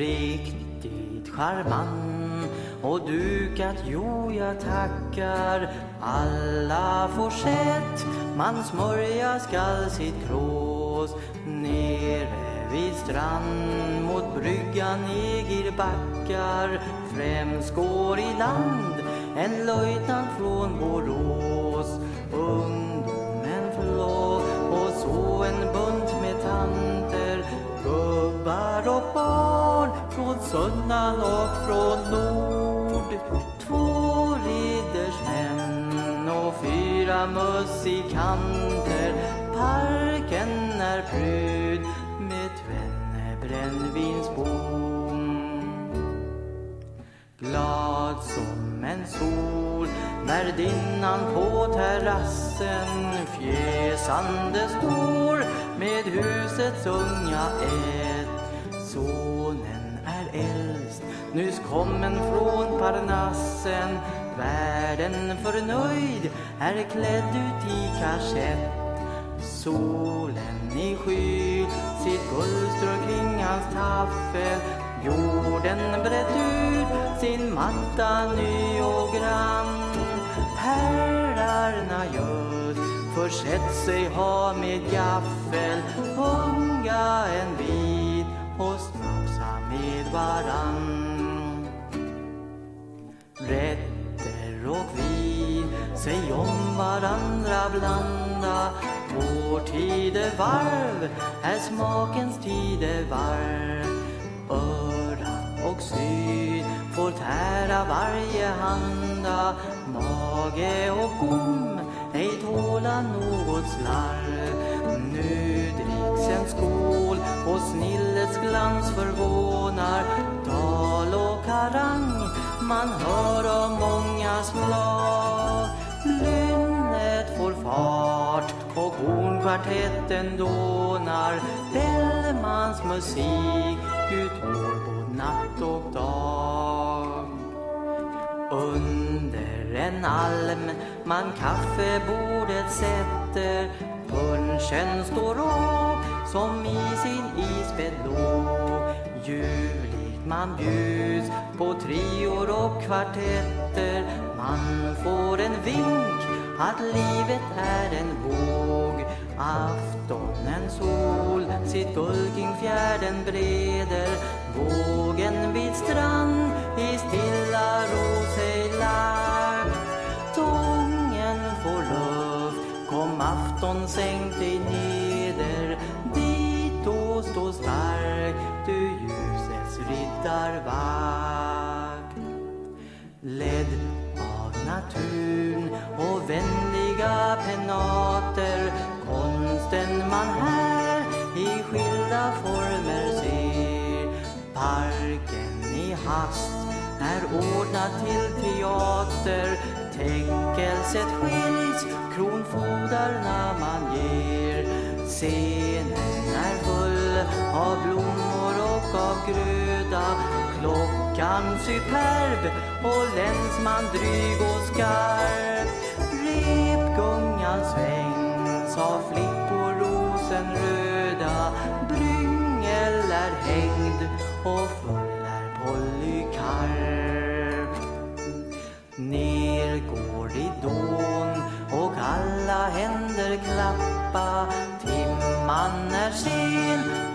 Riktigt charmant och dukat, jo jag tackar. Alla får sett. Man smörja skall sitt krås nere vid strand. Mot bryggan Egir backar främst går i land en löjtnant från Borås. Ungdomen flå och så en bunt sunnan och från Nord. Två riddersmän och fyra musikanter. Parken är pryd med tvenne brännvinsbom glad som en sol värdinnan på terrassen fjäsande står. Med husets unga ett sonen äldst nyss kommen från Parnassen. Världen förnöjd är klädd ut i karsett. Solen i sky sitt guldstrå kring hans taffel. Jorden brett ut sin matta ny och grann. Herrarna gör, försett sig ha med gaffel. Unga en bit med varann. Rätter och vin Säg om varandra blanda vår tidevarv. Är smakens tidevarv öra och syn får tära varje handa. Mage och gom ej tåla något slarv. Nu dricks en skål och snillets glans förvånar. Tal och karang man hör om många slag lynnet får fart och hornkvartetten dånar. Bellmans musik utgår både natt och dag. Under en alm man kaffebordet sätter. Punschen står rå som i sin isbädd lå ljuvligt man bjuds på trior och kvartetter. Man får en vink att livet är en våg. Aftonens sol sitt guld kring fjärden breder. Vågen vid strand i stilla afton sänk dig neder. Dit då stå stark du ljusets riddarvakt. Ledd av naturen och vänliga penater. Konsten man här i skilda former ser. Parken i hast är ordnad till teater. Tänkelset sker, kronfodarna man ger. Scenen är full av blommor och av gröda klockan superb och länsman dryg och skarp. Repgungan svängs av flickor rosenröda. Bryngel är hängd och full är polykarp.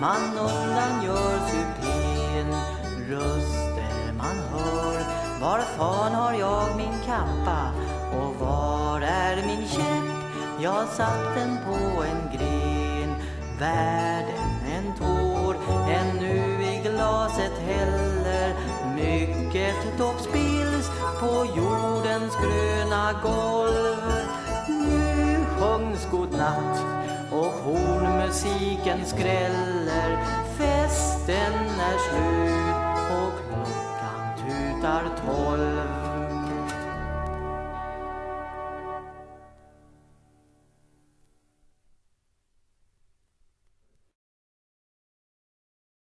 Man undangör supén röster man hör. Var fan har jag min kappa? Och var är min käpp? Jag satt den på en gren. Världen en tår. Ännu i glaset häller mycket dock spills på jordens gröna golv. Nu sjungs godnatt och musiken skräller. Festen är slut och klockan tutar tolv.